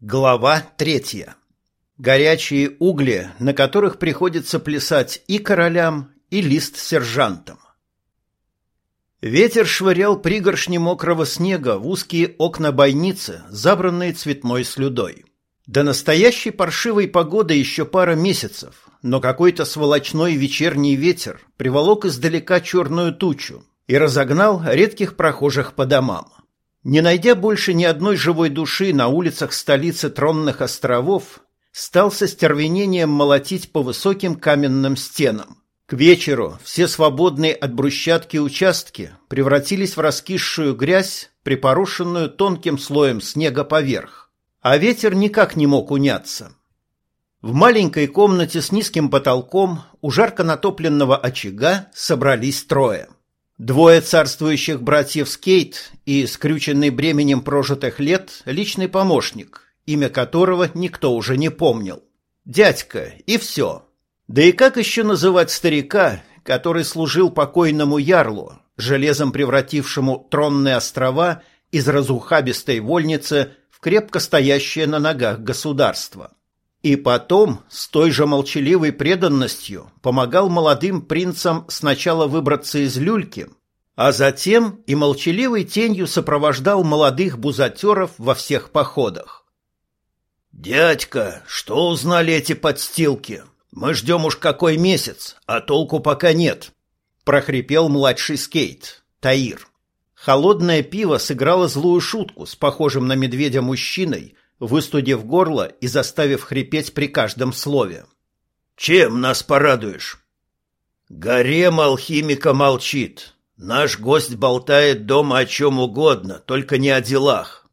Глава третья. Горячие угли, на которых приходится плясать и королям, и лист-сержантам. Ветер швырял пригоршни мокрого снега в узкие окна бойницы, забранные цветной слюдой. До настоящей паршивой погоды еще пара месяцев, но какой-то сволочной вечерний ветер приволок издалека черную тучу и разогнал редких прохожих по домам. Не найдя больше ни одной живой души на улицах столицы Тронных островов, стал со стервенением молотить по высоким каменным стенам. К вечеру все свободные от брусчатки участки превратились в раскисшую грязь, припорошенную тонким слоем снега поверх. А ветер никак не мог уняться. В маленькой комнате с низким потолком у жарко натопленного очага собрались трое – Двое царствующих братьев Скейт и скрюченный бременем прожитых лет личный помощник, имя которого никто уже не помнил. Дядька, и все. Да и как еще называть старика, который служил покойному ярлу, железом превратившему тронные острова из разухабистой вольницы в крепко стоящее на ногах государство? И потом с той же молчаливой преданностью помогал молодым принцам сначала выбраться из люльки, а затем и молчаливой тенью сопровождал молодых бузатеров во всех походах. «Дядька, что узнали эти подстилки? Мы ждем уж какой месяц, а толку пока нет», — прохрипел младший скейт, Таир. Холодное пиво сыграло злую шутку с похожим на медведя мужчиной, выстудив горло и заставив хрипеть при каждом слове. «Чем нас порадуешь?» «Гарем алхимика молчит. Наш гость болтает дома о чем угодно, только не о делах».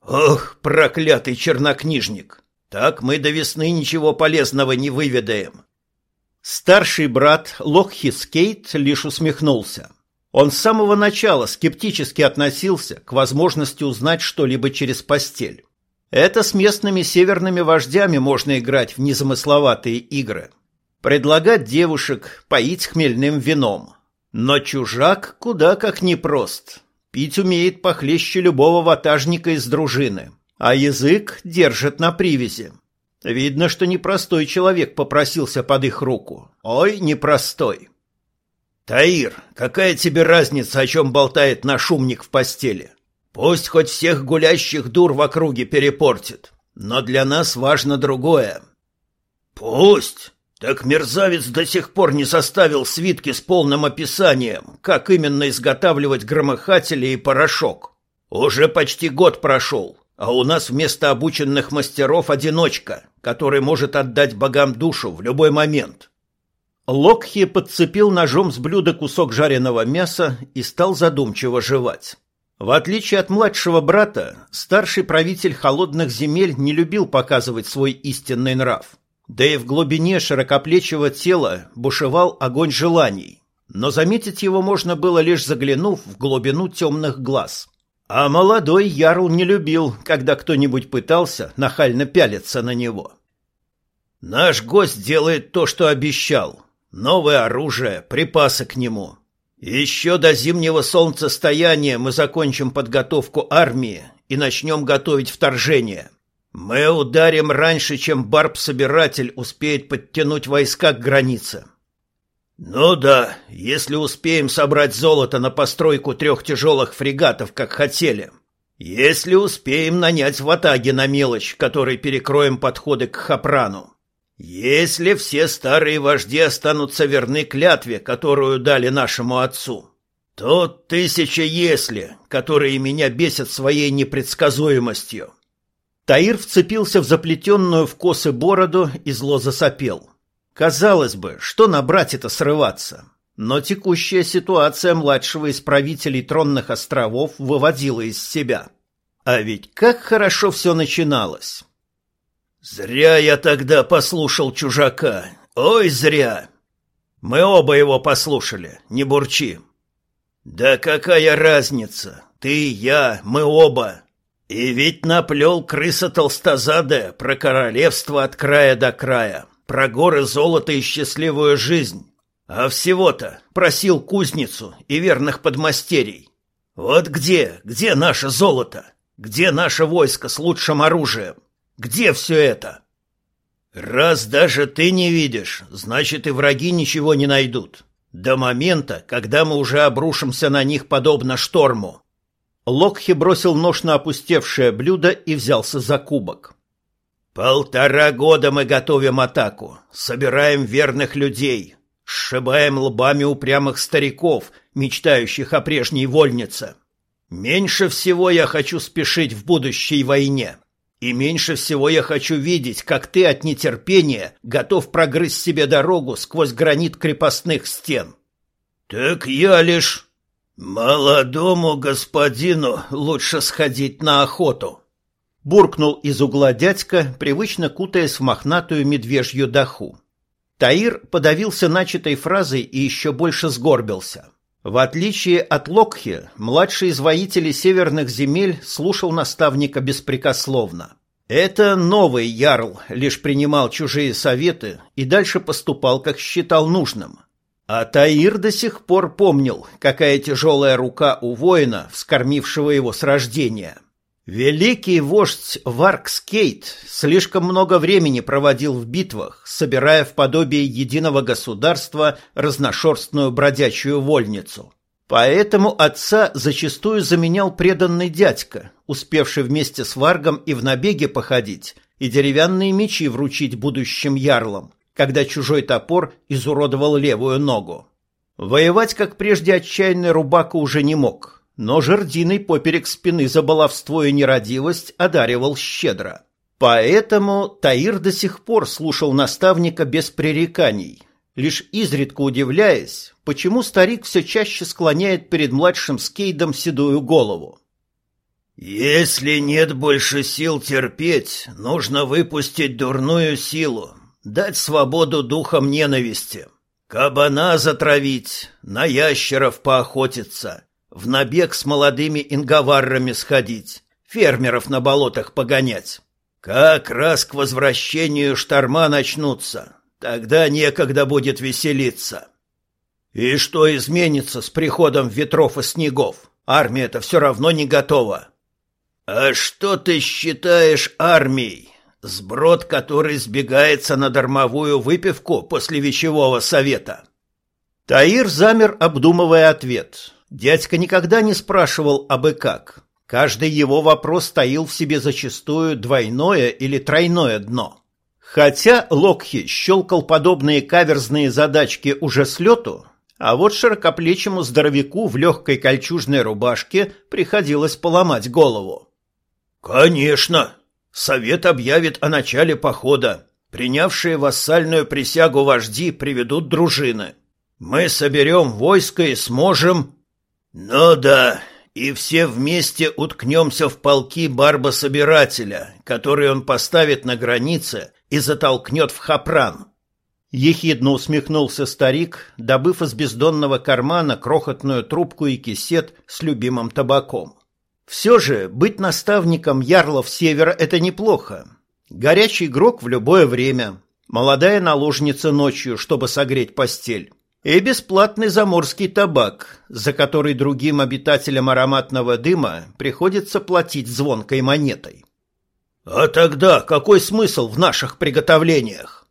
«Ох, проклятый чернокнижник! Так мы до весны ничего полезного не выведаем». Старший брат Локхи Скейт лишь усмехнулся. Он с самого начала скептически относился к возможности узнать что-либо через постель. Это с местными северными вождями можно играть в незамысловатые игры. Предлагать девушек, поить хмельным вином. Но чужак куда как непрост. Пить умеет похлеще любого ватажника из дружины, а язык держит на привязи. Видно, что непростой человек попросился под их руку. Ой, непростой. Таир, какая тебе разница, о чем болтает наш умник в постели? Пусть хоть всех гулящих дур в округе перепортит, но для нас важно другое. Пусть. Так мерзавец до сих пор не составил свитки с полным описанием, как именно изготавливать громыхатели и порошок. Уже почти год прошел, а у нас вместо обученных мастеров одиночка, который может отдать богам душу в любой момент. Локхи подцепил ножом с блюда кусок жареного мяса и стал задумчиво жевать. В отличие от младшего брата, старший правитель холодных земель не любил показывать свой истинный нрав. Да и в глубине широкоплечего тела бушевал огонь желаний, но заметить его можно было лишь заглянув в глубину темных глаз. А молодой Ярл не любил, когда кто-нибудь пытался нахально пялиться на него. «Наш гость делает то, что обещал. Новое оружие, припасы к нему. Еще до зимнего солнцестояния мы закончим подготовку армии и начнем готовить вторжение. Мы ударим раньше, чем Барб-собиратель успеет подтянуть войска к границе. Ну да, если успеем собрать золото на постройку трех тяжелых фрегатов, как хотели. Если успеем нанять в Атаге на мелочь, которой перекроем подходы к Хапрану. Если все старые вожди останутся верны клятве, которую дали нашему отцу, то тысяча «если», которые меня бесят своей непредсказуемостью. Таир вцепился в заплетенную в косы бороду и зло засопел. Казалось бы, что на брате-то срываться? Но текущая ситуация младшего из правителей тронных островов выводила из себя. А ведь как хорошо все начиналось. Зря я тогда послушал чужака. Ой, зря. Мы оба его послушали, не бурчи. Да какая разница? Ты, я, мы оба. И ведь наплел крыса толстозадая про королевство от края до края, про горы золота и счастливую жизнь. А всего-то просил кузницу и верных подмастерий. Вот где, где наше золото? Где наше войско с лучшим оружием? Где все это? Раз даже ты не видишь, значит и враги ничего не найдут. До момента, когда мы уже обрушимся на них подобно шторму. Локхи бросил нож на опустевшее блюдо и взялся за кубок. Полтора года мы готовим атаку, собираем верных людей, сшибаем лбами упрямых стариков, мечтающих о прежней вольнице. Меньше всего я хочу спешить в будущей войне. И меньше всего я хочу видеть, как ты от нетерпения готов прогрызть себе дорогу сквозь гранит крепостных стен. Так я лишь... Молодому господину лучше сходить на охоту. Буркнул из угла дядька, привычно кутаясь в мохнатую медвежью даху. Таир подавился начатой фразой и еще больше сгорбился. В отличие от Локхи, младший из воителей северных земель слушал наставника беспрекословно. Это новый ярл лишь принимал чужие советы и дальше поступал, как считал нужным. А Таир до сих пор помнил, какая тяжелая рука у воина, вскормившего его с рождения. Великий вождь Варкскейт слишком много времени проводил в битвах, собирая в подобие единого государства разношерстную бродячую вольницу. Поэтому отца зачастую заменял преданный дядька, успевший вместе с Варгом и в набеге походить, и деревянные мечи вручить будущим ярлам, когда чужой топор изуродовал левую ногу. Воевать, как прежде, отчаянный рубака уже не мог – но жердиной поперек спины за баловство и нерадивость одаривал щедро. Поэтому Таир до сих пор слушал наставника без пререканий, лишь изредка удивляясь, почему старик все чаще склоняет перед младшим скейдом седую голову. «Если нет больше сил терпеть, нужно выпустить дурную силу, дать свободу духам ненависти, кабана затравить, на ящеров поохотиться» В набег с молодыми инговаррами сходить, фермеров на болотах погонять. Как раз к возвращению шторма начнутся, тогда некогда будет веселиться. И что изменится с приходом ветров и снегов? Армия-то все равно не готова. А что ты считаешь армией? Сброд, который сбегается на дармовую выпивку после вечевого совета? Таир замер, обдумывая ответ. Дядька никогда не спрашивал и как. Каждый его вопрос таил в себе зачастую двойное или тройное дно. Хотя Локхи щелкал подобные каверзные задачки уже с лету, а вот широкоплечему здоровяку в легкой кольчужной рубашке приходилось поломать голову. «Конечно! Совет объявит о начале похода. Принявшие вассальную присягу вожди приведут дружины. Мы соберем войско и сможем...» «Ну да, и все вместе уткнемся в полки барба-собирателя, который он поставит на границе и затолкнет в хапран». Ехидно усмехнулся старик, добыв из бездонного кармана крохотную трубку и кисет с любимым табаком. Все же быть наставником ярлов севера – это неплохо. Горячий игрок в любое время, молодая наложница ночью, чтобы согреть постель и бесплатный заморский табак, за который другим обитателям ароматного дыма приходится платить звонкой монетой. «А тогда какой смысл в наших приготовлениях?»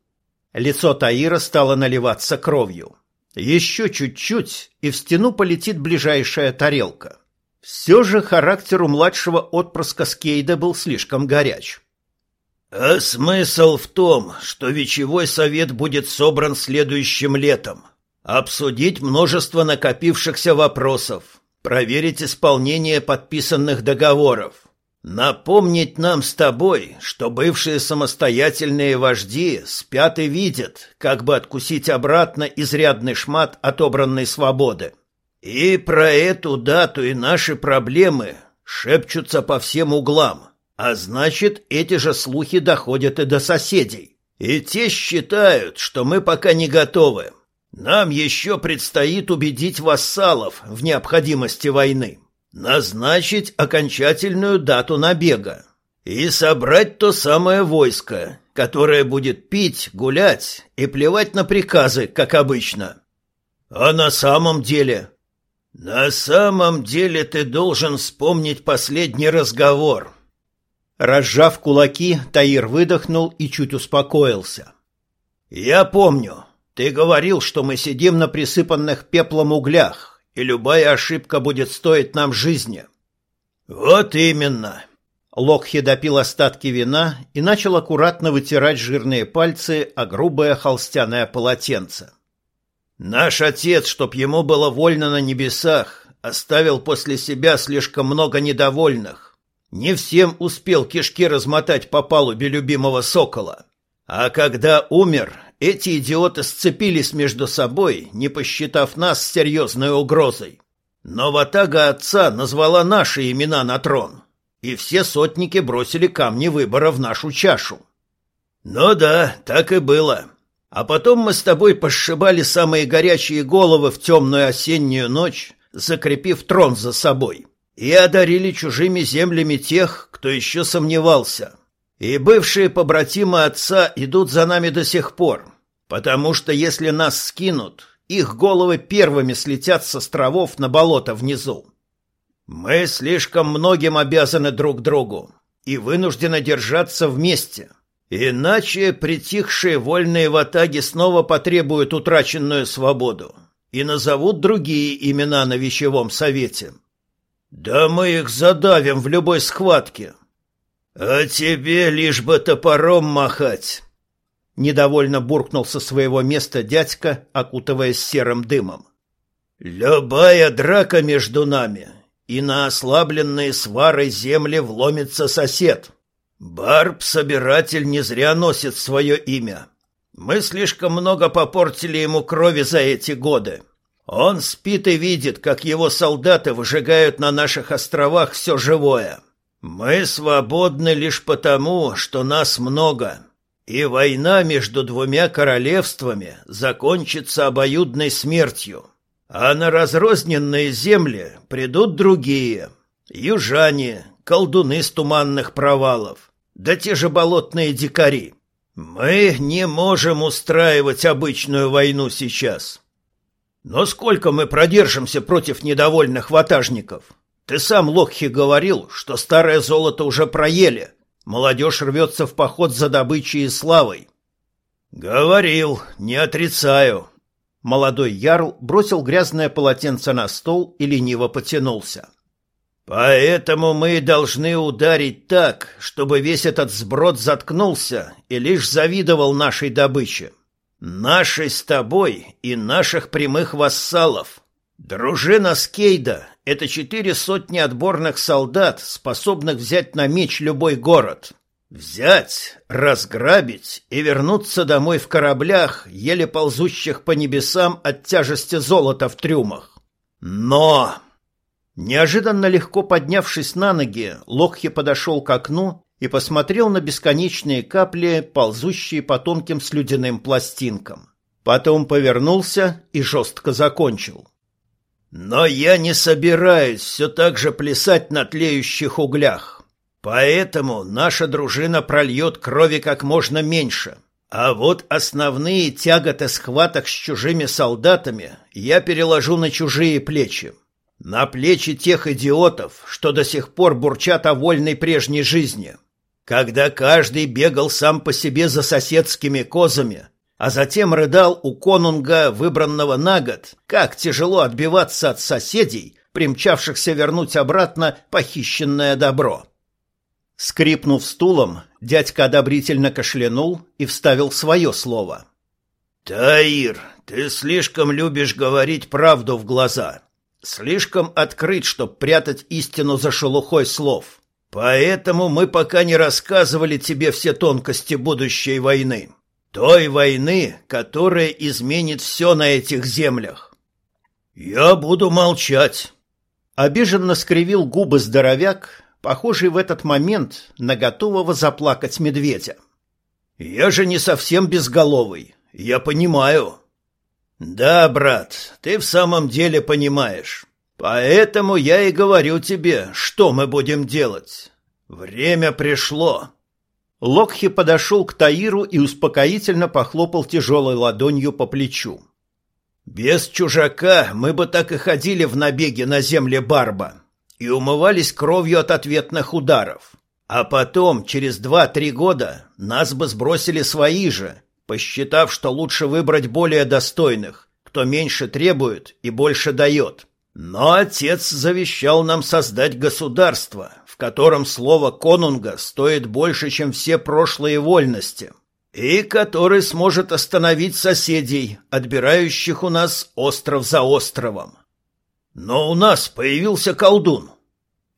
Лицо Таира стало наливаться кровью. Еще чуть-чуть, и в стену полетит ближайшая тарелка. Все же характер у младшего отпрыска Скейда был слишком горяч. «А смысл в том, что вечевой совет будет собран следующим летом», обсудить множество накопившихся вопросов, проверить исполнение подписанных договоров, напомнить нам с тобой, что бывшие самостоятельные вожди спят и видят, как бы откусить обратно изрядный шмат отобранной свободы. И про эту дату и наши проблемы шепчутся по всем углам, а значит, эти же слухи доходят и до соседей. И те считают, что мы пока не готовы, нам еще предстоит убедить вассалов в необходимости войны, назначить окончательную дату набега и собрать то самое войско, которое будет пить, гулять и плевать на приказы, как обычно. А на самом деле... На самом деле ты должен вспомнить последний разговор. Разжав кулаки, Таир выдохнул и чуть успокоился. «Я помню. Ты говорил, что мы сидим на присыпанных пеплом углях, и любая ошибка будет стоить нам жизни». «Вот именно». Локхи допил остатки вина и начал аккуратно вытирать жирные пальцы о грубое холстяное полотенце. «Наш отец, чтоб ему было вольно на небесах, оставил после себя слишком много недовольных. Не всем успел кишки размотать по палубе любимого сокола. А когда умер, эти идиоты сцепились между собой, не посчитав нас серьезной угрозой. Но ватага отца назвала наши имена на трон, и все сотники бросили камни выбора в нашу чашу. Ну да, так и было. А потом мы с тобой пошибали самые горячие головы в темную осеннюю ночь, закрепив трон за собой, и одарили чужими землями тех, кто еще сомневался. И бывшие побратимы отца идут за нами до сих пор, потому что если нас скинут, их головы первыми слетят с островов на болото внизу. Мы слишком многим обязаны друг другу и вынуждены держаться вместе. Иначе притихшие вольные ватаги снова потребуют утраченную свободу и назовут другие имена на вещевом совете. Да мы их задавим в любой схватке, «А тебе лишь бы топором махать!» Недовольно буркнул со своего места дядька, окутываясь серым дымом. «Любая драка между нами, и на ослабленные сварой земли вломится сосед. Барб-собиратель не зря носит свое имя. Мы слишком много попортили ему крови за эти годы. Он спит и видит, как его солдаты выжигают на наших островах все живое». Мы свободны лишь потому, что нас много, и война между двумя королевствами закончится обоюдной смертью, а на разрозненные земли придут другие — южане, колдуны с туманных провалов, да те же болотные дикари. Мы не можем устраивать обычную войну сейчас. Но сколько мы продержимся против недовольных ватажников? Ты сам, Локхи, говорил, что старое золото уже проели. Молодежь рвется в поход за добычей и славой. Говорил, не отрицаю. Молодой ярл бросил грязное полотенце на стол и лениво потянулся. Поэтому мы должны ударить так, чтобы весь этот сброд заткнулся и лишь завидовал нашей добыче. Нашей с тобой и наших прямых вассалов. Дружина Скейда — это четыре сотни отборных солдат, способных взять на меч любой город. Взять, разграбить и вернуться домой в кораблях, еле ползущих по небесам от тяжести золота в трюмах. Но... Неожиданно легко поднявшись на ноги, Локхи подошел к окну и посмотрел на бесконечные капли, ползущие по тонким слюдяным пластинкам. Потом повернулся и жестко закончил. — но я не собираюсь все так же плясать на тлеющих углях. Поэтому наша дружина прольет крови как можно меньше. А вот основные тяготы схваток с чужими солдатами я переложу на чужие плечи. На плечи тех идиотов, что до сих пор бурчат о вольной прежней жизни. Когда каждый бегал сам по себе за соседскими козами, а затем рыдал у конунга, выбранного на год, как тяжело отбиваться от соседей, примчавшихся вернуть обратно похищенное добро. Скрипнув стулом, дядька одобрительно кашлянул и вставил свое слово. «Таир, ты слишком любишь говорить правду в глаза. Слишком открыт, чтоб прятать истину за шелухой слов. Поэтому мы пока не рассказывали тебе все тонкости будущей войны. Той войны, которая изменит все на этих землях. Я буду молчать. Обиженно скривил губы здоровяк, похожий в этот момент на готового заплакать медведя. Я же не совсем безголовый, я понимаю. Да, брат, ты в самом деле понимаешь. Поэтому я и говорю тебе, что мы будем делать. Время пришло. Локхи подошел к Таиру и успокоительно похлопал тяжелой ладонью по плечу. «Без чужака мы бы так и ходили в набеге на земле Барба и умывались кровью от ответных ударов. А потом, через два-три года, нас бы сбросили свои же, посчитав, что лучше выбрать более достойных, кто меньше требует и больше дает. Но отец завещал нам создать государство, котором слово конунга стоит больше, чем все прошлые вольности, и который сможет остановить соседей, отбирающих у нас остров за островом. Но у нас появился колдун.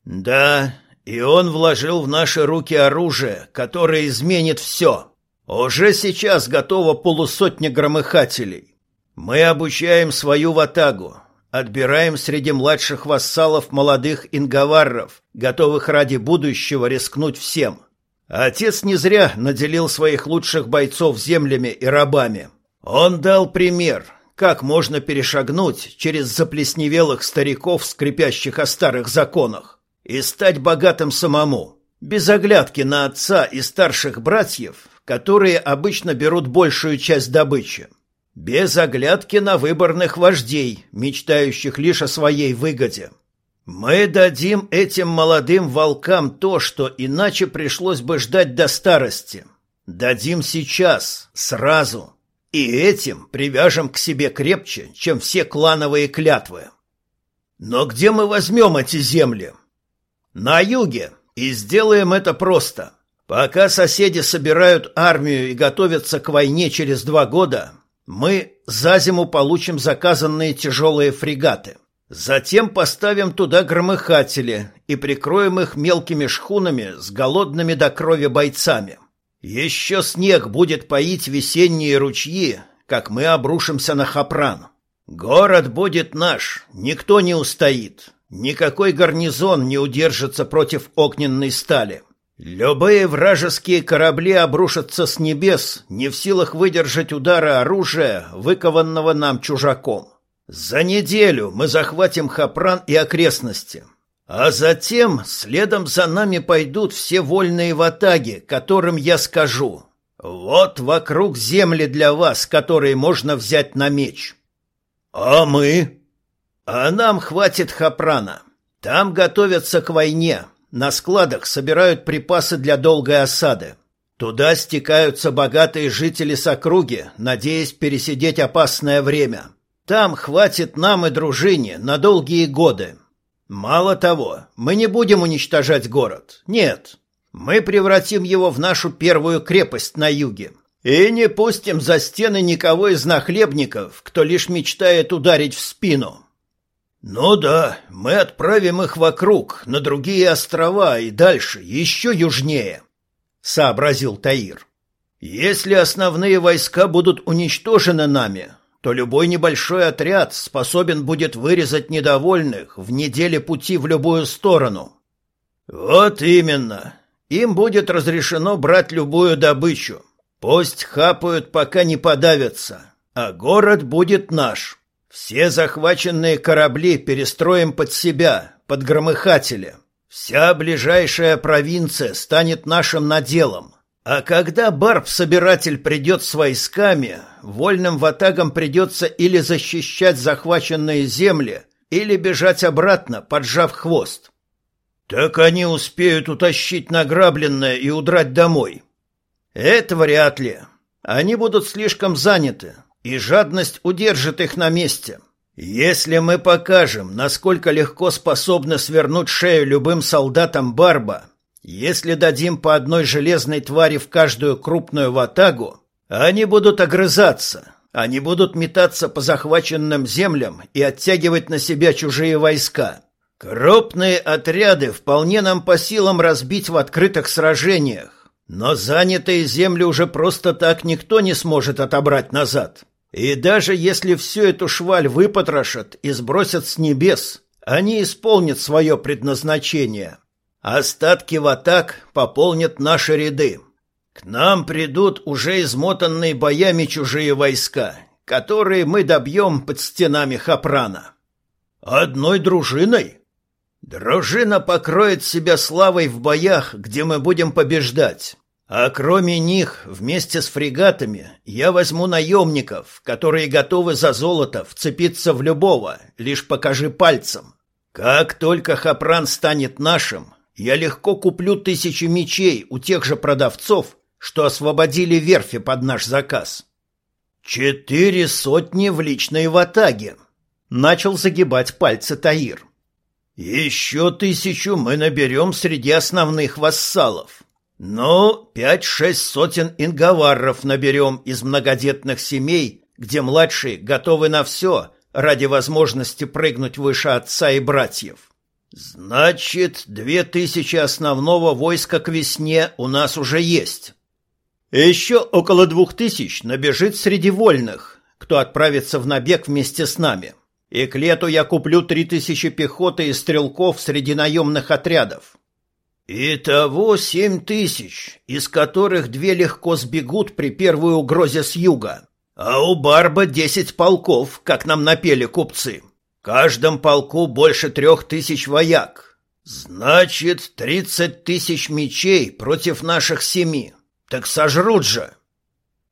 Да, и он вложил в наши руки оружие, которое изменит все. Уже сейчас готова полусотня громыхателей. Мы обучаем свою ватагу, отбираем среди младших вассалов молодых инговарров, готовых ради будущего рискнуть всем. Отец не зря наделил своих лучших бойцов землями и рабами. Он дал пример, как можно перешагнуть через заплесневелых стариков, скрипящих о старых законах, и стать богатым самому, без оглядки на отца и старших братьев, которые обычно берут большую часть добычи, без оглядки на выборных вождей, мечтающих лишь о своей выгоде. Мы дадим этим молодым волкам то, что иначе пришлось бы ждать до старости. Дадим сейчас, сразу. И этим привяжем к себе крепче, чем все клановые клятвы. Но где мы возьмем эти земли? На юге. И сделаем это просто. Пока соседи собирают армию и готовятся к войне через два года, мы за зиму получим заказанные тяжелые фрегаты. Затем поставим туда громыхатели и прикроем их мелкими шхунами с голодными до крови бойцами. Еще снег будет поить весенние ручьи, как мы обрушимся на Хапран. Город будет наш, никто не устоит. Никакой гарнизон не удержится против огненной стали. Любые вражеские корабли обрушатся с небес, не в силах выдержать удара оружия, выкованного нам чужаком. За неделю мы захватим Хапран и окрестности. А затем следом за нами пойдут все вольные ватаги, которым я скажу. Вот вокруг земли для вас, которые можно взять на меч. А мы? А нам хватит Хапрана. Там готовятся к войне. На складах собирают припасы для долгой осады. Туда стекаются богатые жители с округи, надеясь пересидеть опасное время. — там хватит нам и дружине на долгие годы. Мало того, мы не будем уничтожать город. Нет. Мы превратим его в нашу первую крепость на юге. И не пустим за стены никого из нахлебников, кто лишь мечтает ударить в спину. Ну да, мы отправим их вокруг, на другие острова и дальше, еще южнее, сообразил Таир. Если основные войска будут уничтожены нами, то любой небольшой отряд способен будет вырезать недовольных в неделе пути в любую сторону. Вот именно. Им будет разрешено брать любую добычу. Пусть хапают, пока не подавятся, а город будет наш. Все захваченные корабли перестроим под себя, под громыхатели. Вся ближайшая провинция станет нашим наделом. А когда Барб-собиратель придет с войсками, вольным ватагам придется или защищать захваченные земли, или бежать обратно, поджав хвост. Так они успеют утащить награбленное и удрать домой. Это вряд ли. Они будут слишком заняты, и жадность удержит их на месте. Если мы покажем, насколько легко способны свернуть шею любым солдатам Барба, если дадим по одной железной твари в каждую крупную ватагу, они будут огрызаться, они будут метаться по захваченным землям и оттягивать на себя чужие войска. Крупные отряды вполне нам по силам разбить в открытых сражениях, но занятые земли уже просто так никто не сможет отобрать назад. И даже если всю эту шваль выпотрошат и сбросят с небес, они исполнят свое предназначение – Остатки в атак пополнят наши ряды. К нам придут уже измотанные боями чужие войска, которые мы добьем под стенами Хапрана. Одной дружиной? Дружина покроет себя славой в боях, где мы будем побеждать. А кроме них, вместе с фрегатами, я возьму наемников, которые готовы за золото вцепиться в любого, лишь покажи пальцем. Как только Хапран станет нашим, я легко куплю тысячи мечей у тех же продавцов, что освободили верфи под наш заказ. Четыре сотни в личной ватаге. Начал загибать пальцы Таир. Еще тысячу мы наберем среди основных вассалов. Ну, пять-шесть сотен инговарров наберем из многодетных семей, где младшие готовы на все ради возможности прыгнуть выше отца и братьев. Значит, две тысячи основного войска к весне у нас уже есть. Еще около двух тысяч набежит среди вольных, кто отправится в набег вместе с нами. И к лету я куплю три тысячи пехоты и стрелков среди наемных отрядов. Итого семь тысяч, из которых две легко сбегут при первой угрозе с юга. А у Барба десять полков, как нам напели купцы. Каждом полку больше трех тысяч вояк. Значит, тридцать тысяч мечей против наших семи. Так сожрут же.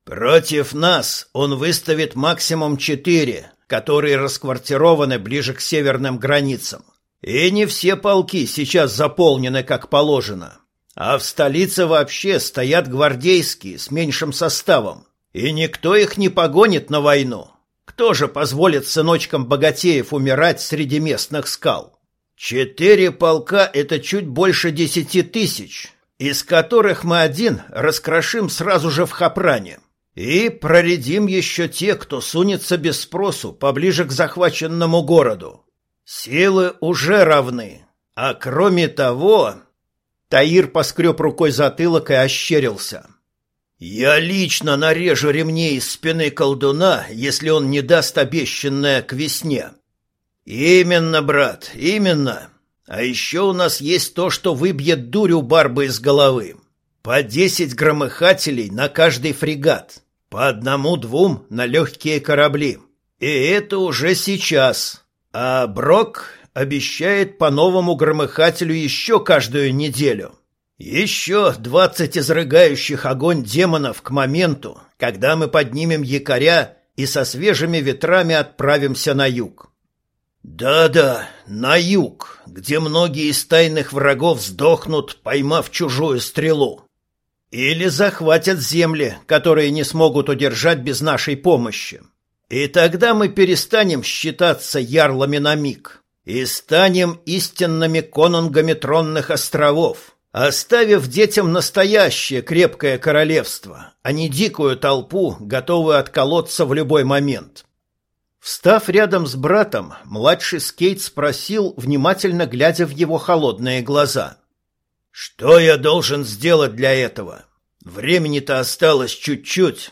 Против нас он выставит максимум четыре, которые расквартированы ближе к северным границам. И не все полки сейчас заполнены как положено. А в столице вообще стоят гвардейские с меньшим составом. И никто их не погонит на войну. Кто же позволит сыночкам богатеев умирать среди местных скал? Четыре полка — это чуть больше десяти тысяч, из которых мы один раскрошим сразу же в Хапране. И проредим еще те, кто сунется без спросу поближе к захваченному городу. Силы уже равны. А кроме того... Таир поскреб рукой затылок и ощерился. «Я лично нарежу ремней из спины колдуна, если он не даст обещанное к весне». «Именно, брат, именно. А еще у нас есть то, что выбьет дурь у Барбы из головы. По десять громыхателей на каждый фрегат, по одному-двум на легкие корабли. И это уже сейчас. А Брок обещает по новому громыхателю еще каждую неделю. Еще двадцать изрыгающих огонь демонов к моменту, когда мы поднимем якоря и со свежими ветрами отправимся на юг. Да-да, на юг, где многие из тайных врагов сдохнут, поймав чужую стрелу. Или захватят земли, которые не смогут удержать без нашей помощи. И тогда мы перестанем считаться ярлами на миг и станем истинными конунгами тронных островов, оставив детям настоящее крепкое королевство, а не дикую толпу, готовую отколоться в любой момент. Встав рядом с братом, младший Скейт спросил, внимательно глядя в его холодные глаза. «Что я должен сделать для этого? Времени-то осталось чуть-чуть».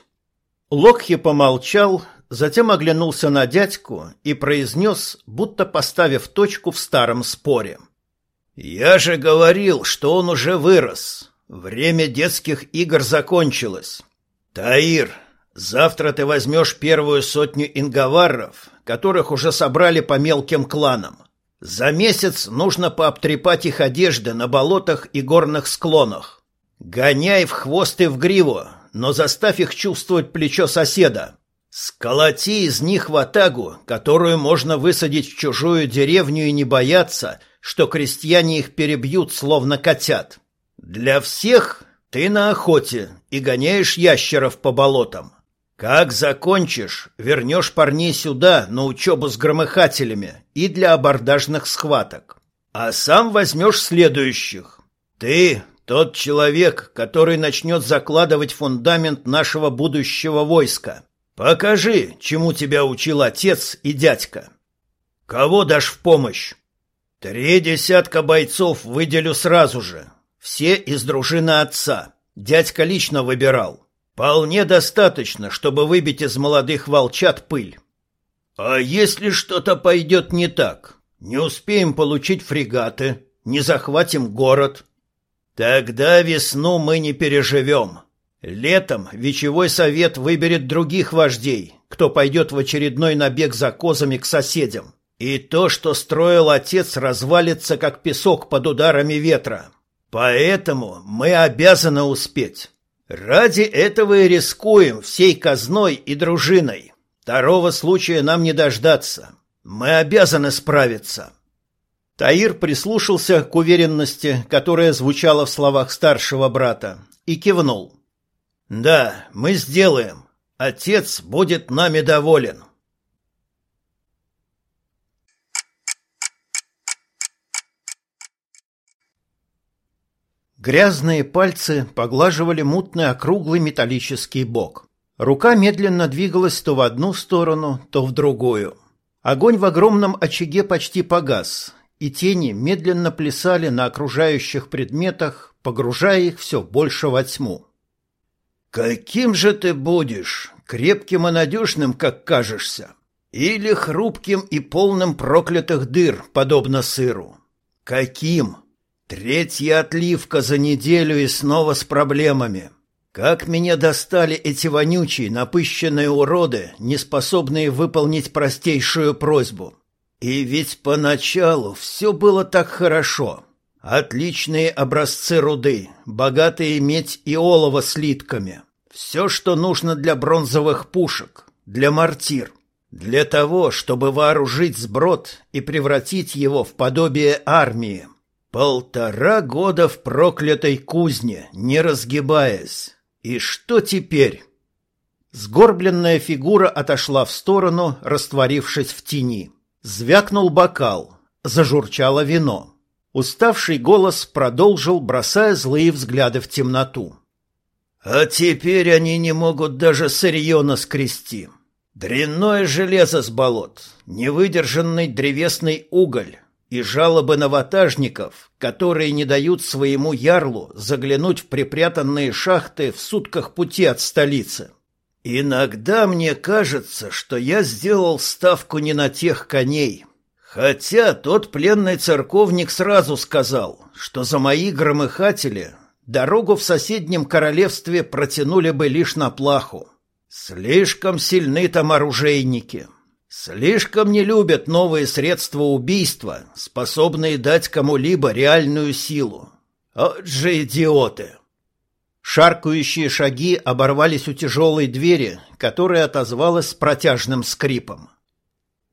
Локхи помолчал, затем оглянулся на дядьку и произнес, будто поставив точку в старом споре. «Я же говорил, что он уже вырос. Время детских игр закончилось. Таир, Завтра ты возьмешь первую сотню инговарров, которых уже собрали по мелким кланам. За месяц нужно пообтрепать их одежды на болотах и горных склонах. Гоняй в хвост и в гриву, но заставь их чувствовать плечо соседа. Сколоти из них ватагу, которую можно высадить в чужую деревню и не бояться, что крестьяне их перебьют, словно котят. Для всех ты на охоте и гоняешь ящеров по болотам. Как закончишь, вернешь парней сюда на учебу с громыхателями и для абордажных схваток. А сам возьмешь следующих. Ты тот человек, который начнет закладывать фундамент нашего будущего войска. Покажи, чему тебя учил отец и дядька. Кого дашь в помощь? Три десятка бойцов выделю сразу же. Все из дружины отца. Дядька лично выбирал. Вполне достаточно, чтобы выбить из молодых волчат пыль. А если что-то пойдет не так? Не успеем получить фрегаты, не захватим город? Тогда весну мы не переживем. Летом Вечевой совет выберет других вождей, кто пойдет в очередной набег за козами к соседям. И то, что строил отец, развалится, как песок под ударами ветра. Поэтому мы обязаны успеть. Ради этого и рискуем всей казной и дружиной. Второго случая нам не дождаться. Мы обязаны справиться. Таир прислушался к уверенности, которая звучала в словах старшего брата, и кивнул. «Да, мы сделаем. Отец будет нами доволен». Грязные пальцы поглаживали мутный округлый металлический бок. Рука медленно двигалась то в одну сторону, то в другую. Огонь в огромном очаге почти погас, и тени медленно плясали на окружающих предметах, погружая их все больше во тьму. «Каким же ты будешь? Крепким и надежным, как кажешься? Или хрупким и полным проклятых дыр, подобно сыру? Каким?» Третья отливка за неделю и снова с проблемами. Как меня достали эти вонючие, напыщенные уроды, не способные выполнить простейшую просьбу. И ведь поначалу все было так хорошо. Отличные образцы руды, богатые медь и олово слитками. Все, что нужно для бронзовых пушек, для мортир. Для того, чтобы вооружить сброд и превратить его в подобие армии. Полтора года в проклятой кузне, не разгибаясь. И что теперь? Сгорбленная фигура отошла в сторону, растворившись в тени. Звякнул бокал, зажурчало вино. Уставший голос продолжил, бросая злые взгляды в темноту. А теперь они не могут даже сырье наскрести. Дрянное железо с болот, невыдержанный древесный уголь, и жалобы на ватажников, которые не дают своему ярлу заглянуть в припрятанные шахты в сутках пути от столицы. Иногда мне кажется, что я сделал ставку не на тех коней. Хотя тот пленный церковник сразу сказал, что за мои громыхатели дорогу в соседнем королевстве протянули бы лишь на плаху. Слишком сильны там оружейники. Слишком не любят новые средства убийства, способные дать кому-либо реальную силу. Вот же идиоты! Шаркающие шаги оборвались у тяжелой двери, которая отозвалась с протяжным скрипом.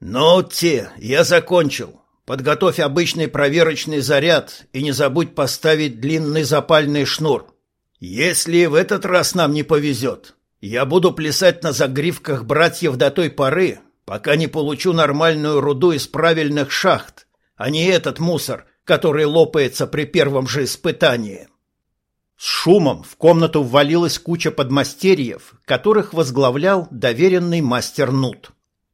«Ну, те, я закончил. Подготовь обычный проверочный заряд и не забудь поставить длинный запальный шнур. Если в этот раз нам не повезет, я буду плясать на загривках братьев до той поры, пока не получу нормальную руду из правильных шахт, а не этот мусор, который лопается при первом же испытании. С шумом в комнату ввалилась куча подмастерьев, которых возглавлял доверенный мастер Нут.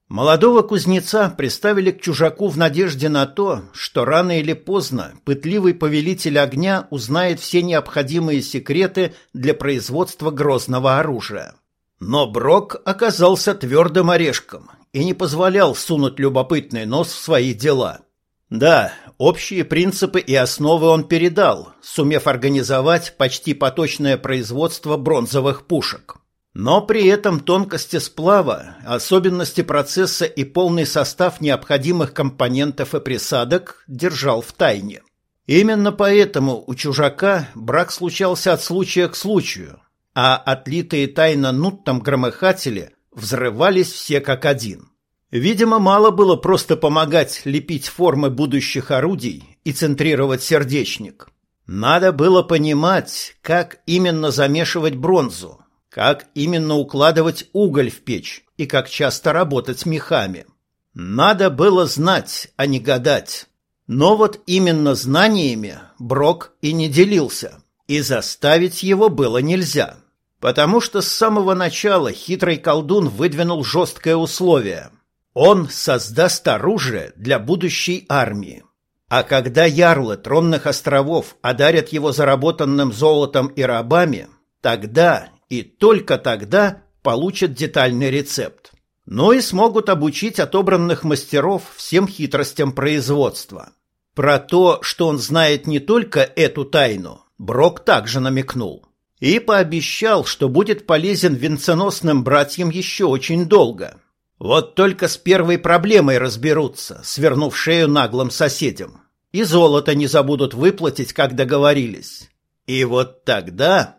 Молодого кузнеца приставили к чужаку в надежде на то, что рано или поздно пытливый повелитель огня узнает все необходимые секреты для производства грозного оружия. Но Брок оказался твердым орешком и не позволял сунуть любопытный нос в свои дела. Да, общие принципы и основы он передал, сумев организовать почти поточное производство бронзовых пушек. Но при этом тонкости сплава, особенности процесса и полный состав необходимых компонентов и присадок держал в тайне. Именно поэтому у чужака брак случался от случая к случаю, а отлитые тайно нуттом громыхатели взрывались все как один. Видимо, мало было просто помогать лепить формы будущих орудий и центрировать сердечник. Надо было понимать, как именно замешивать бронзу, как именно укладывать уголь в печь и как часто работать мехами. Надо было знать, а не гадать. Но вот именно знаниями Брок и не делился, и заставить его было нельзя. Потому что с самого начала хитрый колдун выдвинул жесткое условие. Он создаст оружие для будущей армии. А когда ярлы тронных островов одарят его заработанным золотом и рабами, тогда и только тогда получат детальный рецепт. Но и смогут обучить отобранных мастеров всем хитростям производства. Про то, что он знает не только эту тайну, Брок также намекнул и пообещал, что будет полезен венценосным братьям еще очень долго. Вот только с первой проблемой разберутся, свернув шею наглым соседям. И золото не забудут выплатить, как договорились. И вот тогда...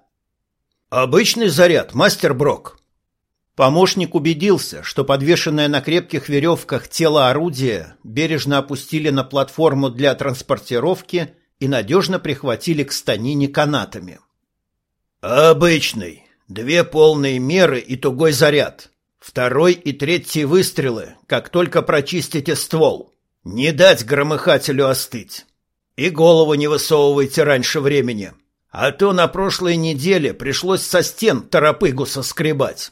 Обычный заряд, мастер Брок. Помощник убедился, что подвешенное на крепких веревках тело орудия бережно опустили на платформу для транспортировки и надежно прихватили к станине канатами. «Обычный. Две полные меры и тугой заряд. Второй и третий выстрелы, как только прочистите ствол. Не дать громыхателю остыть. И голову не высовывайте раньше времени. А то на прошлой неделе пришлось со стен торопыгу соскребать».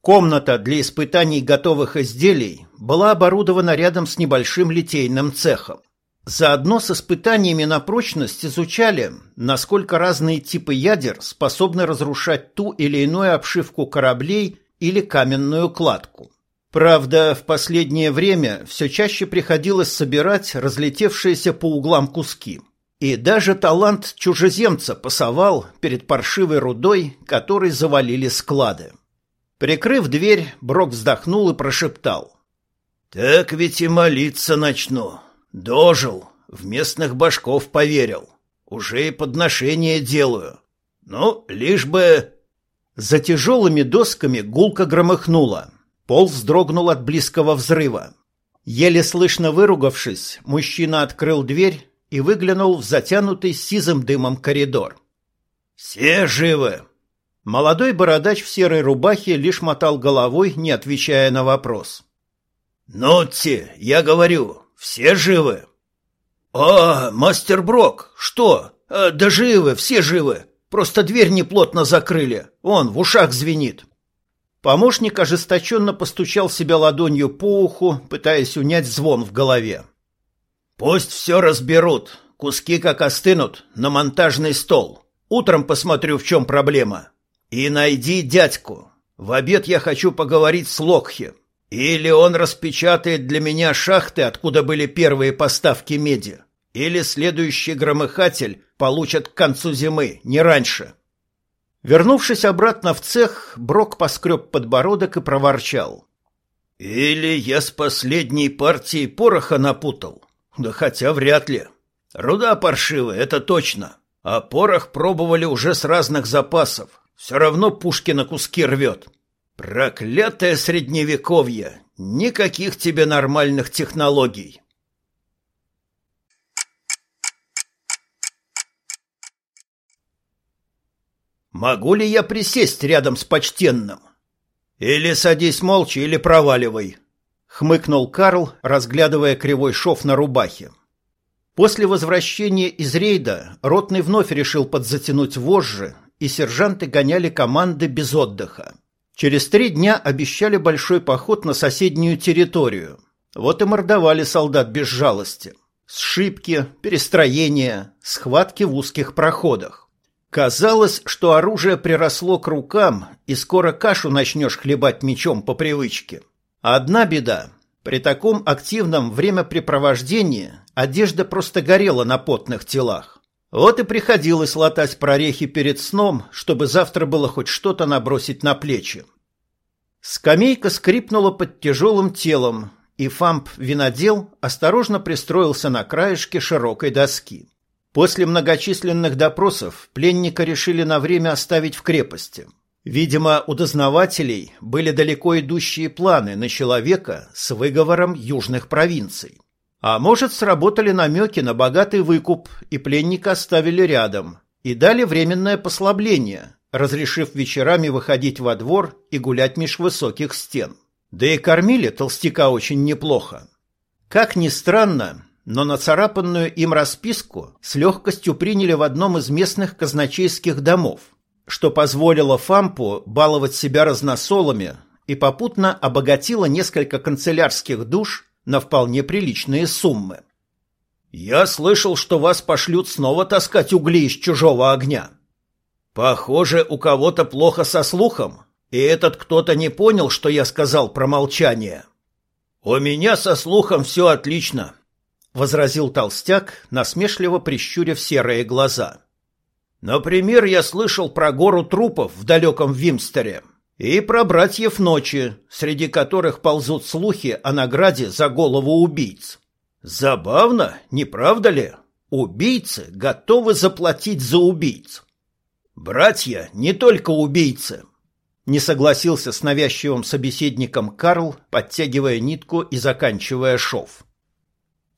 Комната для испытаний готовых изделий была оборудована рядом с небольшим литейным цехом. Заодно с испытаниями на прочность изучали, насколько разные типы ядер способны разрушать ту или иную обшивку кораблей или каменную кладку. Правда, в последнее время все чаще приходилось собирать разлетевшиеся по углам куски. И даже талант чужеземца пасовал перед паршивой рудой, которой завалили склады. Прикрыв дверь, Брок вздохнул и прошептал. «Так ведь и молиться начну. Дожил, в местных башков поверил. Уже и подношение делаю. Ну, лишь бы...» За тяжелыми досками гулко громыхнуло. Пол вздрогнул от близкого взрыва. Еле слышно выругавшись, мужчина открыл дверь и выглянул в затянутый сизым дымом коридор. «Все живы!» Молодой бородач в серой рубахе лишь мотал головой, не отвечая на вопрос. «Нотти, я говорю, все живы?» «А, мастер Брок, что? А, да живы, все живы. Просто дверь неплотно закрыли. Он в ушах звенит». Помощник ожесточенно постучал себя ладонью по уху, пытаясь унять звон в голове. «Пусть все разберут. Куски как остынут, на монтажный стол. Утром посмотрю, в чем проблема». И найди дядьку. В обед я хочу поговорить с Локхи. Или он распечатает для меня шахты, откуда были первые поставки меди. Или следующий громыхатель получат к концу зимы, не раньше. Вернувшись обратно в цех, Брок поскреб подбородок и проворчал. «Или я с последней партией пороха напутал. Да хотя вряд ли. Руда паршивая, это точно. А порох пробовали уже с разных запасов. Все равно пушки на куски рвет. Проклятое средневековье! Никаких тебе нормальных технологий!» «Могу ли я присесть рядом с почтенным?» «Или садись молча, или проваливай», — хмыкнул Карл, разглядывая кривой шов на рубахе. После возвращения из рейда Ротный вновь решил подзатянуть вожжи и сержанты гоняли команды без отдыха. Через три дня обещали большой поход на соседнюю территорию. Вот и мордовали солдат без жалости. Сшибки, перестроения, схватки в узких проходах. Казалось, что оружие приросло к рукам, и скоро кашу начнешь хлебать мечом по привычке. Одна беда. При таком активном времяпрепровождении одежда просто горела на потных телах. Вот и приходилось латать прорехи перед сном, чтобы завтра было хоть что-то набросить на плечи. Скамейка скрипнула под тяжелым телом, и Фамп-винодел осторожно пристроился на краешке широкой доски. После многочисленных допросов пленника решили на время оставить в крепости. Видимо, у дознавателей были далеко идущие планы на человека с выговором южных провинций. А может, сработали намеки на богатый выкуп, и пленника оставили рядом, и дали временное послабление, разрешив вечерами выходить во двор и гулять меж высоких стен. Да и кормили толстяка очень неплохо. Как ни странно, но нацарапанную им расписку с легкостью приняли в одном из местных казначейских домов, что позволило Фампу баловать себя разносолами и попутно обогатило несколько канцелярских душ на вполне приличные суммы. «Я слышал, что вас пошлют снова таскать угли из чужого огня. Похоже, у кого-то плохо со слухом, и этот кто-то не понял, что я сказал про молчание». «У меня со слухом все отлично», — возразил толстяк, насмешливо прищурив серые глаза. «Например, я слышал про гору трупов в далеком Вимстере и про братьев ночи, среди которых ползут слухи о награде за голову убийц. Забавно, не правда ли? Убийцы готовы заплатить за убийц. Братья не только убийцы. Не согласился с навязчивым собеседником Карл, подтягивая нитку и заканчивая шов.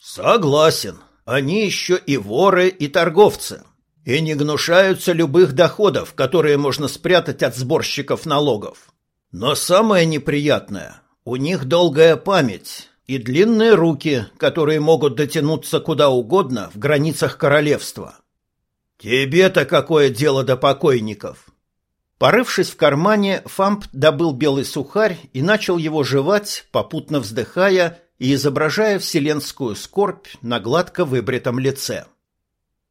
Согласен. Они еще и воры, и торговцы. И не гнушаются любых доходов, которые можно спрятать от сборщиков налогов. Но самое неприятное – у них долгая память и длинные руки, которые могут дотянуться куда угодно в границах королевства. Тебе-то какое дело до покойников? Порывшись в кармане, Фамп добыл белый сухарь и начал его жевать, попутно вздыхая и изображая вселенскую скорбь на гладко выбритом лице.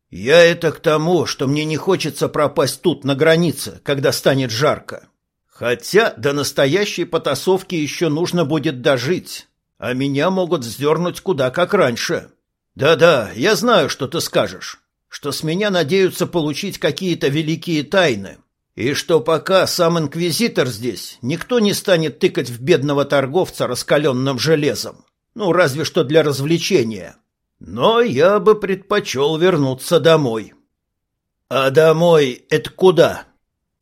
«Я это к тому, что мне не хочется пропасть тут, на границе, когда станет жарко. Хотя до настоящей потасовки еще нужно будет дожить, а меня могут вздернуть куда как раньше. Да-да, я знаю, что ты скажешь, что с меня надеются получить какие-то великие тайны, и что пока сам инквизитор здесь, никто не станет тыкать в бедного торговца раскаленным железом. Ну, разве что для развлечения. Но я бы предпочел вернуться домой. А домой это куда?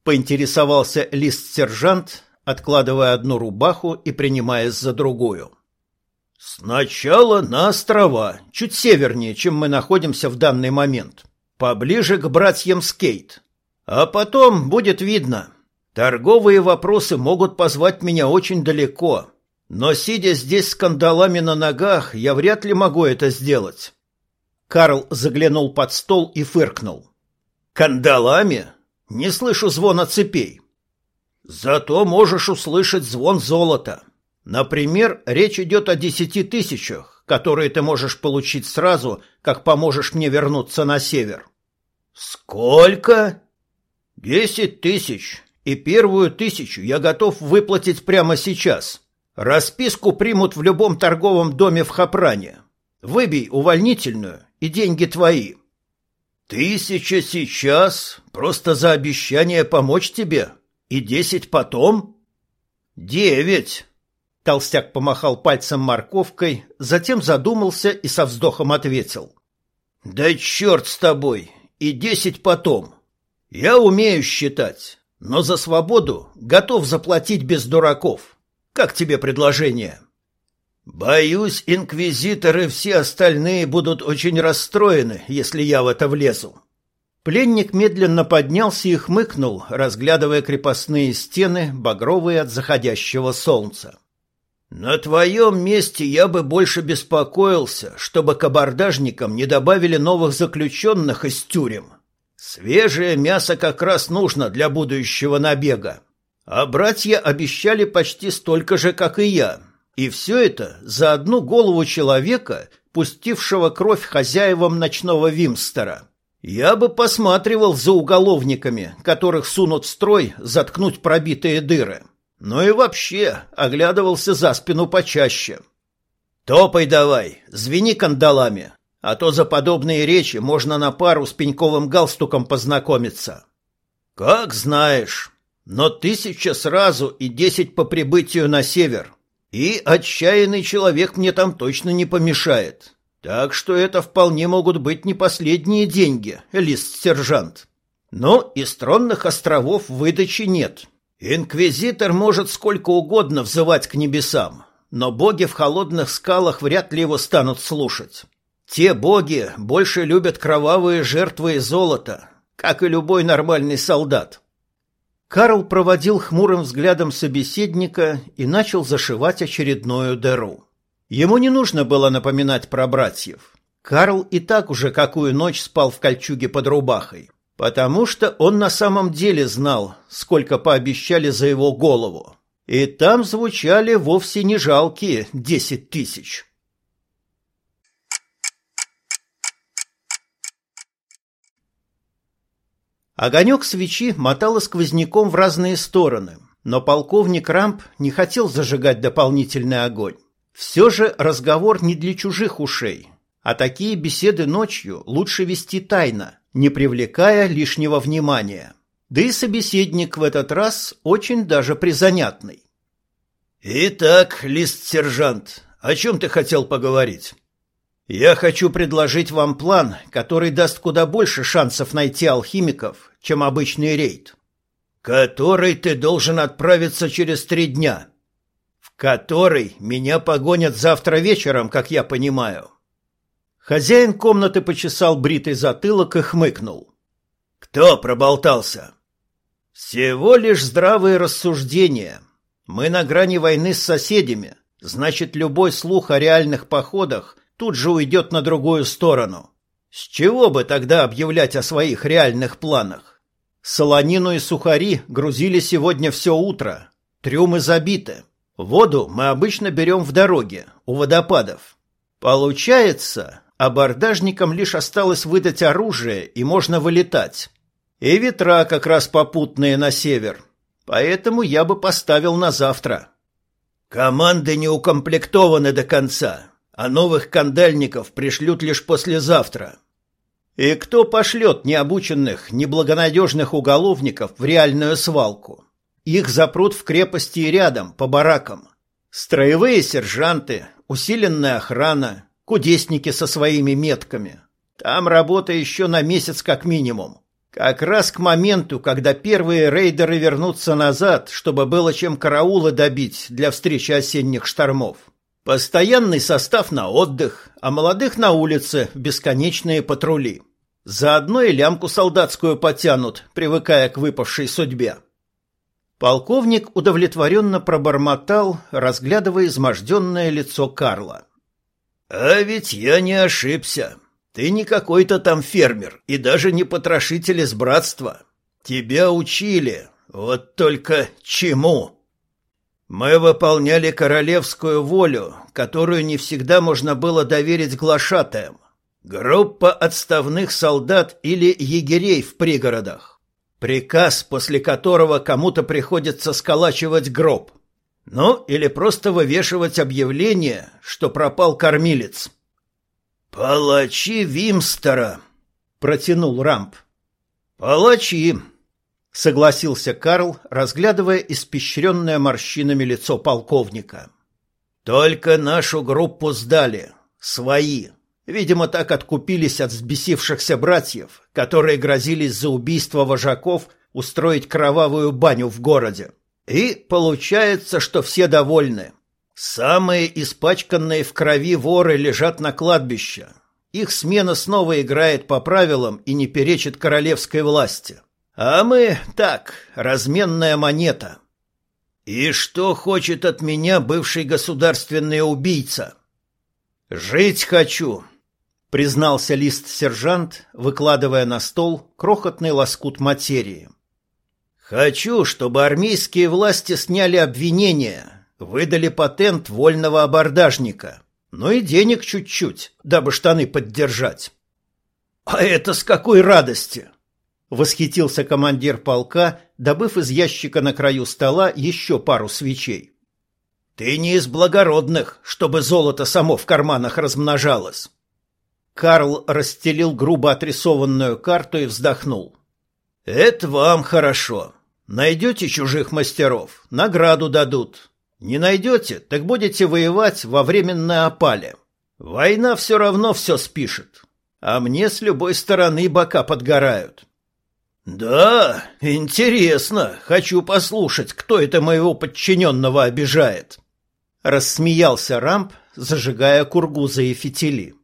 поинтересовался лист-сержант, откладывая одну рубаху и принимаясь за другую. Сначала на острова, чуть севернее, чем мы находимся в данный момент, поближе к братьям Скейт. А потом будет видно. Торговые вопросы могут позвать меня очень далеко, но сидя здесь с кандалами на ногах, я вряд ли могу это сделать. Карл заглянул под стол и фыркнул. Кандалами? Не слышу звона цепей. Зато можешь услышать звон золота. Например, речь идет о десяти тысячах, которые ты можешь получить сразу, как поможешь мне вернуться на север. Сколько? Десять тысяч. И первую тысячу я готов выплатить прямо сейчас. Расписку примут в любом торговом доме в Хапране. Выбей увольнительную, и деньги твои. Тысяча сейчас просто за обещание помочь тебе, и десять потом? Девять. Толстяк помахал пальцем морковкой, затем задумался и со вздохом ответил. Да черт с тобой, и десять потом. Я умею считать, но за свободу готов заплатить без дураков. Как тебе предложение? Боюсь, инквизиторы и все остальные будут очень расстроены, если я в это влезу. Пленник медленно поднялся и хмыкнул, разглядывая крепостные стены, багровые от заходящего солнца. На твоем месте я бы больше беспокоился, чтобы кабардажникам не добавили новых заключенных из тюрем. Свежее мясо как раз нужно для будущего набега. А братья обещали почти столько же, как и я, и все это за одну голову человека, пустившего кровь хозяевам ночного Вимстера. Я бы посматривал за уголовниками, которых сунут в строй заткнуть пробитые дыры. Ну и вообще, оглядывался за спину почаще. Топай давай, звени кандалами, а то за подобные речи можно на пару с пеньковым галстуком познакомиться. Как знаешь, но тысяча сразу и десять по прибытию на север. И отчаянный человек мне там точно не помешает. Так что это вполне могут быть не последние деньги, лист-сержант. Но из тронных островов выдачи нет. Инквизитор может сколько угодно взывать к небесам, но боги в холодных скалах вряд ли его станут слушать. Те боги больше любят кровавые жертвы и золото, как и любой нормальный солдат. Карл проводил хмурым взглядом собеседника и начал зашивать очередную дыру. Ему не нужно было напоминать про братьев. Карл и так уже какую ночь спал в кольчуге под рубахой, потому что он на самом деле знал, сколько пообещали за его голову. И там звучали вовсе не жалкие десять тысяч. Огонек свечи мотало сквозняком в разные стороны, но полковник Рамп не хотел зажигать дополнительный огонь. Все же разговор не для чужих ушей, а такие беседы ночью лучше вести тайно, не привлекая лишнего внимания. Да и собеседник в этот раз очень даже призанятный. «Итак, лист-сержант, о чем ты хотел поговорить?» Я хочу предложить вам план, который даст куда больше шансов найти алхимиков, чем обычный рейд. который ты должен отправиться через три дня. В который меня погонят завтра вечером, как я понимаю. Хозяин комнаты почесал бритый затылок и хмыкнул. Кто проболтался? Всего лишь здравые рассуждения. Мы на грани войны с соседями. Значит, любой слух о реальных походах тут же уйдет на другую сторону. С чего бы тогда объявлять о своих реальных планах? Солонину и сухари грузили сегодня все утро. Трюмы забиты. Воду мы обычно берем в дороге, у водопадов. Получается, абордажникам лишь осталось выдать оружие, и можно вылетать. И ветра как раз попутные на север. Поэтому я бы поставил на завтра. Команды не укомплектованы до конца, а новых кандальников пришлют лишь послезавтра. И кто пошлет необученных, неблагонадежных уголовников в реальную свалку? Их запрут в крепости и рядом, по баракам. Строевые сержанты, усиленная охрана, кудесники со своими метками. Там работа еще на месяц как минимум. Как раз к моменту, когда первые рейдеры вернутся назад, чтобы было чем караулы добить для встречи осенних штормов. Постоянный состав на отдых, а молодых на улице бесконечные патрули. Заодно и лямку солдатскую потянут, привыкая к выпавшей судьбе. Полковник удовлетворенно пробормотал, разглядывая изможденное лицо Карла. «А ведь я не ошибся. Ты не какой-то там фермер и даже не потрошитель из братства. Тебя учили. Вот только чему? Мы выполняли королевскую волю, которую не всегда можно было доверить глашатаям. Группа отставных солдат или егерей в пригородах. Приказ, после которого кому-то приходится сколачивать гроб. Ну, или просто вывешивать объявление, что пропал кормилец. «Палачи Вимстера!» — протянул Рамп. «Палачи!» — согласился Карл, разглядывая испещренное морщинами лицо полковника. «Только нашу группу сдали. Свои. Видимо, так откупились от взбесившихся братьев, которые грозились за убийство вожаков устроить кровавую баню в городе. И получается, что все довольны. Самые испачканные в крови воры лежат на кладбище. Их смена снова играет по правилам и не перечит королевской власти. А мы так, разменная монета. И что хочет от меня бывший государственный убийца? Жить хочу, признался лист-сержант, выкладывая на стол крохотный лоскут материи. Хочу, чтобы армейские власти сняли обвинения, Выдали патент вольного абордажника. Ну и денег чуть-чуть, дабы штаны поддержать. А это с какой радости! Восхитился командир полка, добыв из ящика на краю стола еще пару свечей. Ты не из благородных, чтобы золото само в карманах размножалось. Карл расстелил грубо отрисованную карту и вздохнул. Это вам хорошо. Найдете чужих мастеров, награду дадут. Не найдете, так будете воевать во временной опале. Война все равно все спишет. А мне с любой стороны бока подгорают. Да, интересно. Хочу послушать, кто это моего подчиненного обижает. Рассмеялся Рамп, зажигая кургузы и фитили.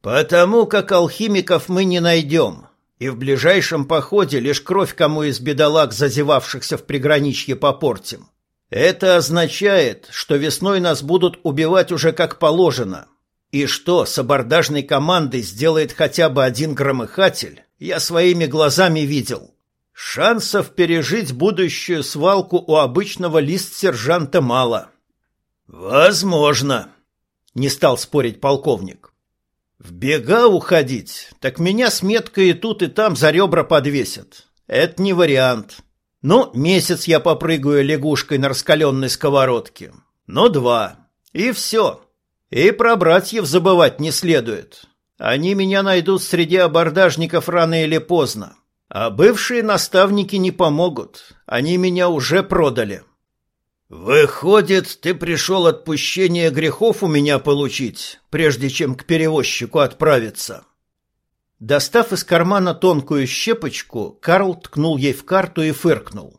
Потому как алхимиков мы не найдем. И в ближайшем походе лишь кровь кому из бедолаг, зазевавшихся в приграничье, попортим. Это означает, что весной нас будут убивать уже как положено. И что с абордажной командой сделает хотя бы один громыхатель, я своими глазами видел. Шансов пережить будущую свалку у обычного лист-сержанта мало. Возможно, не стал спорить полковник. В бега уходить, так меня с меткой и тут, и там за ребра подвесят. Это не вариант. Ну, месяц я попрыгаю лягушкой на раскаленной сковородке. Ну, два. И все. И про братьев забывать не следует. Они меня найдут среди абордажников рано или поздно. А бывшие наставники не помогут. Они меня уже продали. Выходит, ты пришел отпущение грехов у меня получить, прежде чем к перевозчику отправиться. Достав из кармана тонкую щепочку, Карл ткнул ей в карту и фыркнул.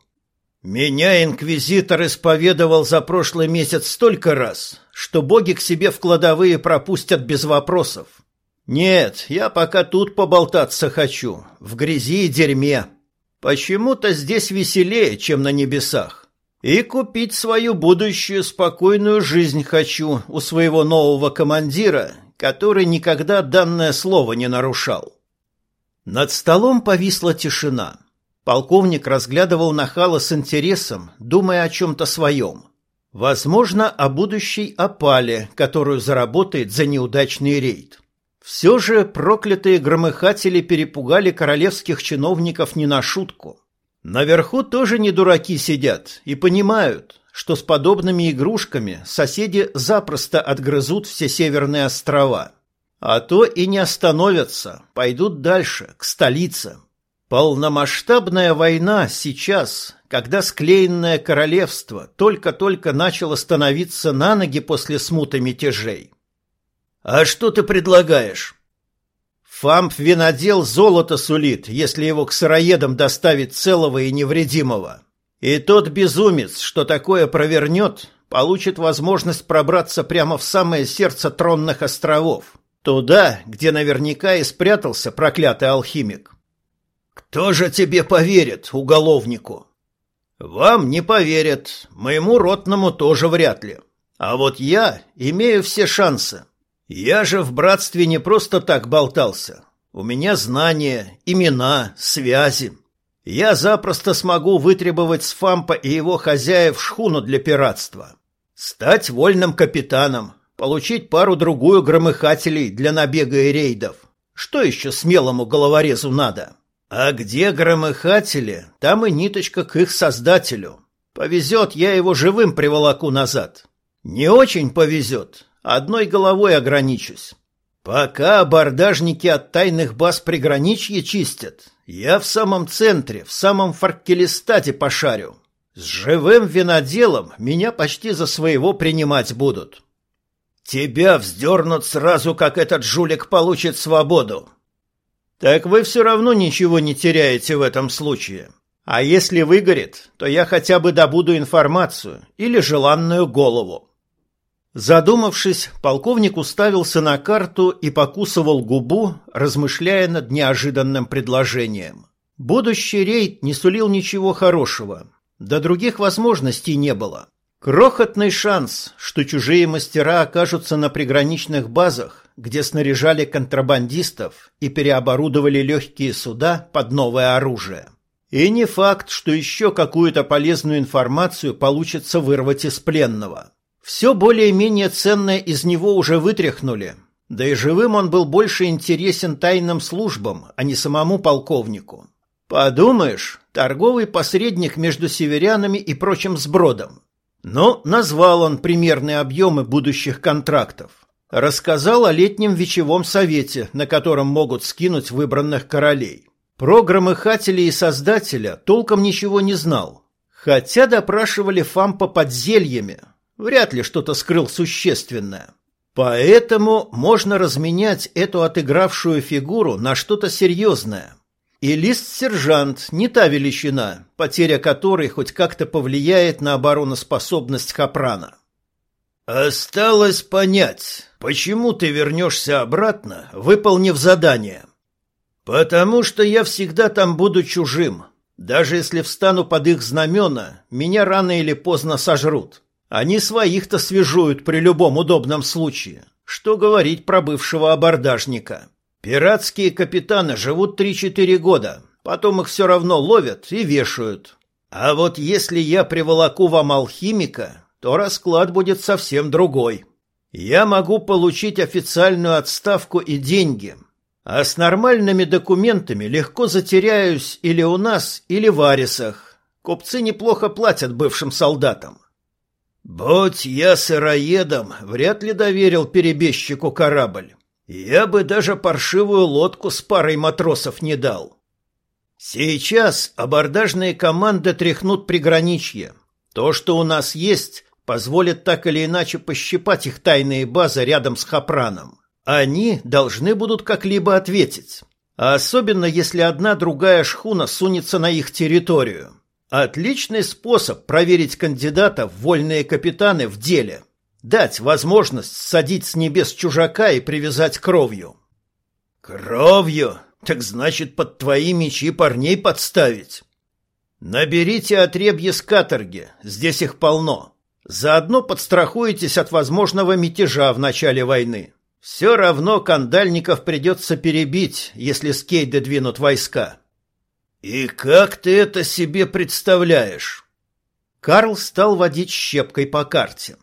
«Меня инквизитор исповедовал за прошлый месяц столько раз, что боги к себе в кладовые пропустят без вопросов. Нет, я пока тут поболтаться хочу, в грязи и дерьме. Почему-то здесь веселее, чем на небесах. И купить свою будущую спокойную жизнь хочу у своего нового командира, который никогда данное слово не нарушал. Над столом повисла тишина. Полковник разглядывал нахала с интересом, думая о чем-то своем. Возможно, о будущей опале, которую заработает за неудачный рейд. Все же проклятые громыхатели перепугали королевских чиновников не на шутку. Наверху тоже не дураки сидят и понимают, что с подобными игрушками соседи запросто отгрызут все северные острова. А то и не остановятся, пойдут дальше, к столице. Полномасштабная война сейчас, когда склеенное королевство только-только начало становиться на ноги после смуты мятежей. «А что ты предлагаешь?» Фамп-винодел золото сулит, если его к сыроедам доставить целого и невредимого. И тот безумец, что такое провернет, получит возможность пробраться прямо в самое сердце тронных островов, туда, где наверняка и спрятался проклятый алхимик. Кто же тебе поверит, уголовнику? Вам не поверят, моему ротному тоже вряд ли. А вот я имею все шансы. Я же в братстве не просто так болтался. У меня знания, имена, связи. Я запросто смогу вытребовать с Фампа и его хозяев шхуну для пиратства. Стать вольным капитаном, получить пару-другую громыхателей для набега и рейдов. Что еще смелому головорезу надо? А где громыхатели, там и ниточка к их создателю. Повезет, я его живым приволоку назад. Не очень повезет, Одной головой ограничусь. Пока абордажники от тайных баз приграничья чистят, я в самом центре, в самом Фаркелистате пошарю. С живым виноделом меня почти за своего принимать будут. Тебя вздернут сразу, как этот жулик получит свободу. Так вы все равно ничего не теряете в этом случае. А если выгорит, то я хотя бы добуду информацию или желанную голову. Задумавшись, полковник уставился на карту и покусывал губу, размышляя над неожиданным предложением. Будущий рейд не сулил ничего хорошего, да других возможностей не было. Крохотный шанс, что чужие мастера окажутся на приграничных базах, где снаряжали контрабандистов и переоборудовали легкие суда под новое оружие. И не факт, что еще какую-то полезную информацию получится вырвать из пленного. Все более-менее ценное из него уже вытряхнули, да и живым он был больше интересен тайным службам, а не самому полковнику. Подумаешь, торговый посредник между северянами и прочим сбродом. Но назвал он примерные объемы будущих контрактов. Рассказал о летнем вечевом совете, на котором могут скинуть выбранных королей. Про громыхателя и создателя толком ничего не знал. Хотя допрашивали Фампа под зельями, вряд ли что-то скрыл существенное. Поэтому можно разменять эту отыгравшую фигуру на что-то серьезное. И лист-сержант не та величина, потеря которой хоть как-то повлияет на обороноспособность Хапрана. «Осталось понять, почему ты вернешься обратно, выполнив задание?» «Потому что я всегда там буду чужим. Даже если встану под их знамена, меня рано или поздно сожрут. Они своих-то свяжут при любом удобном случае. Что говорить про бывшего абордажника? Пиратские капитаны живут 3-4 года, потом их все равно ловят и вешают. А вот если я приволоку вам алхимика, то расклад будет совсем другой. Я могу получить официальную отставку и деньги, а с нормальными документами легко затеряюсь или у нас, или в Арисах. Купцы неплохо платят бывшим солдатам. Будь я сыроедом, вряд ли доверил перебежчику корабль. Я бы даже паршивую лодку с парой матросов не дал. Сейчас абордажные команды тряхнут приграничье. То, что у нас есть, позволит так или иначе пощипать их тайные базы рядом с Хапраном. Они должны будут как-либо ответить. А особенно, если одна другая шхуна сунется на их территорию. Отличный способ проверить кандидата в вольные капитаны в деле. Дать возможность садить с небес чужака и привязать кровью. Кровью? Так значит, под твои мечи парней подставить? Наберите отребье с каторги, здесь их полно. Заодно подстрахуетесь от возможного мятежа в начале войны. Все равно кандальников придется перебить, если скейды двинут войска. И как ты это себе представляешь? Карл стал водить щепкой по карте.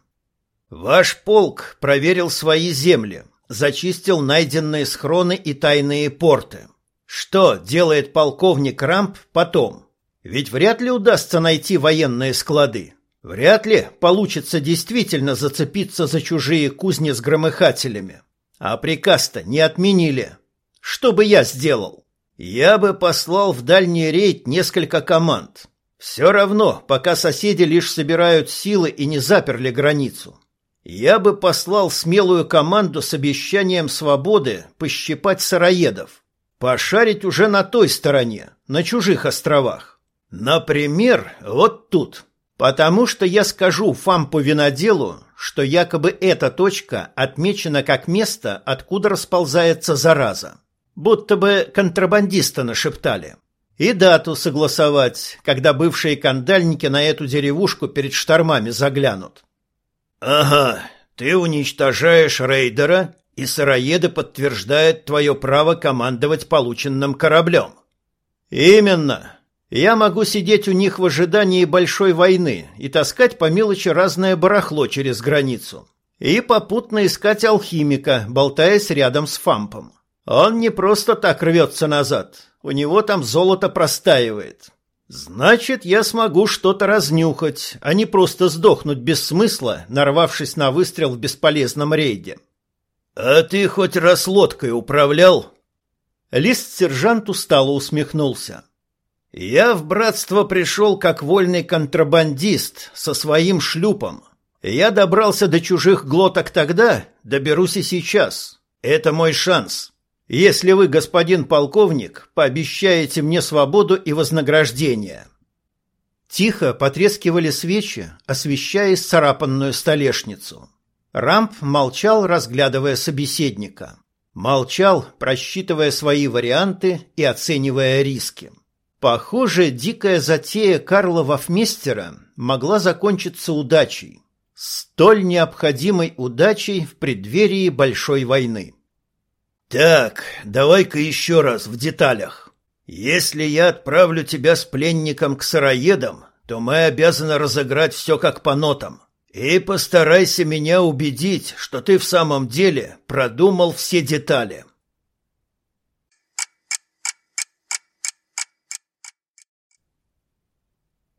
Ваш полк проверил свои земли, зачистил найденные схроны и тайные порты. Что делает полковник Рамп потом? Ведь вряд ли удастся найти военные склады. Вряд ли получится действительно зацепиться за чужие кузни с громыхателями. А приказ-то не отменили. Что бы я сделал? Я бы послал в дальний рейд несколько команд. Все равно, пока соседи лишь собирают силы и не заперли границу. Я бы послал смелую команду с обещанием свободы пощипать сыроедов. Пошарить уже на той стороне, на чужих островах. Например, вот тут. Потому что я скажу Фампу-виноделу, что якобы эта точка отмечена как место, откуда расползается зараза. Будто бы контрабандиста нашептали. И дату согласовать, когда бывшие кандальники на эту деревушку перед штормами заглянут. «Ага, ты уничтожаешь рейдера, и сыроеды подтверждают твое право командовать полученным кораблем». «Именно. Я могу сидеть у них в ожидании большой войны и таскать по мелочи разное барахло через границу. И попутно искать алхимика, болтаясь рядом с Фампом. Он не просто так рвется назад, у него там золото простаивает. Значит, я смогу что-то разнюхать, а не просто сдохнуть без смысла, нарвавшись на выстрел в бесполезном рейде. «А ты хоть раз лодкой управлял?» Лист-сержант устало усмехнулся. Я в братство пришел как вольный контрабандист со своим шлюпом. Я добрался до чужих глоток тогда, доберусь и сейчас. Это мой шанс. Если вы, господин полковник, пообещаете мне свободу и вознаграждение. Тихо потрескивали свечи, освещая царапанную столешницу. Рамп молчал, разглядывая собеседника. Молчал, просчитывая свои варианты и оценивая риски. Похоже, дикая затея Карла Вафместера могла закончиться удачей. Столь необходимой удачей в преддверии большой войны. «Так, давай-ка еще раз в деталях. Если я отправлю тебя с пленником к сыроедам, то мы обязаны разыграть все как по нотам. И постарайся меня убедить, что ты в самом деле продумал все детали».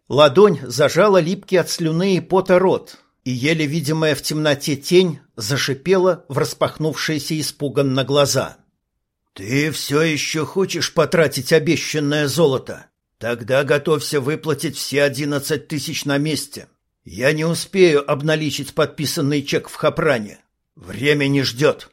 Ладонь зажала липкий от слюны и пота рот, и еле видимая в темноте тень зашипела в распахнувшиеся испуганно глаза. «Ты все еще хочешь потратить обещанное золото? Тогда готовься выплатить все одиннадцать тысяч на месте. Я не успею обналичить подписанный чек в Хапране. Время не ждет».